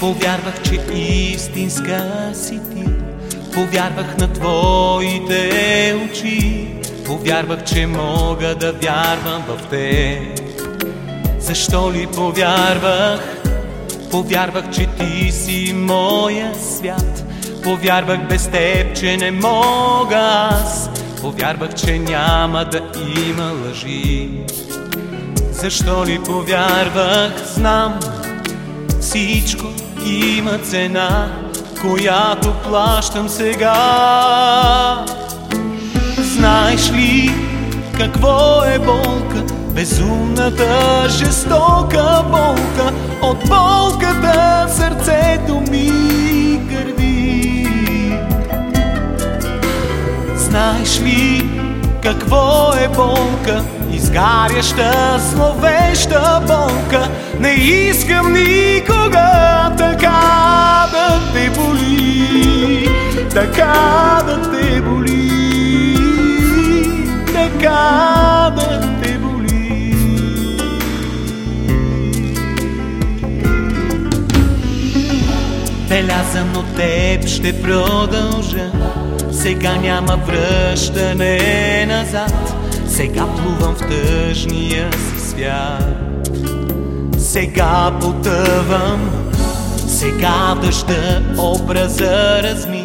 Повярвах, че истинска си ти. Повярвах на твоите очи. Повярвах, че мога да вярвам в те. Защо ли повярвах? Повярвах, че ти си моя свят. Повярвах без теб, че не мога аз. Повярвах, че няма да има лъжи. Защо ли повярвах? Знам Всичко има цена Която плащам сега Знаеш ли какво е болка? Безумната, жестока болка От болката какво е болка? Изгаряща, зловеща болка. Не искам никога така да те боли. Така да те боли. Така да те боли. Белязан от теб ще продължа Сега няма връщане назад. Сега плувам в тъжния си свят. Сега потъвам. Сега дъжда образа разми.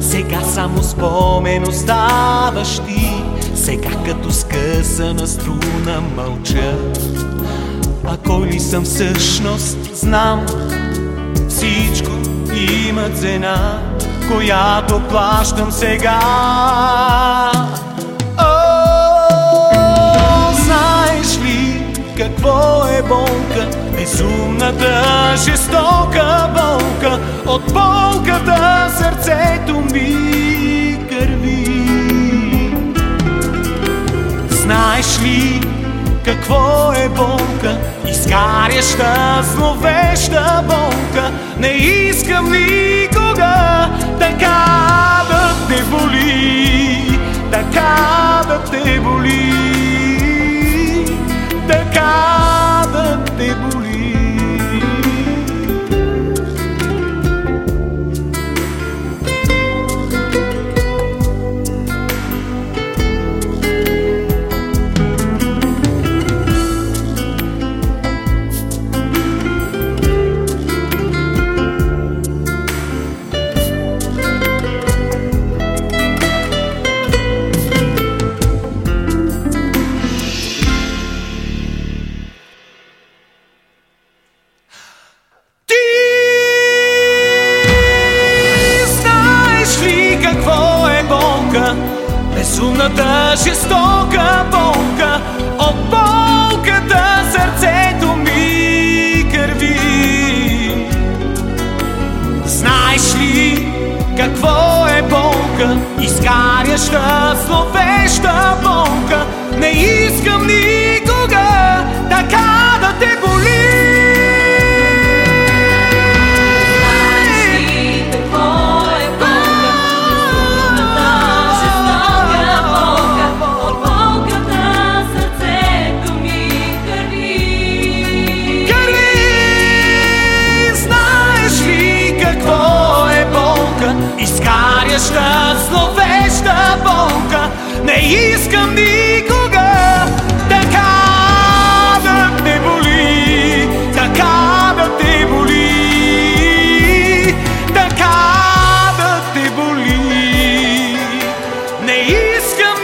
Сега само спомен оставаш ти. Сега като скъсана струна мълча. А кой ли съм всъщност знам Всичко има цена Която плащам сега О, знаеш ли какво е болка? Безумната, жестока болка От болката сърцето Изгаряща, зловеща болка Не искам никога така да те боли Безумната, жестока болка От болката сърцето ми кърви Знаеш ли какво е болка? Изгаряща, зловеща Царяща, зловеща болка Не искам никога Така да те боли Така да те боли Така да те боли. Не искам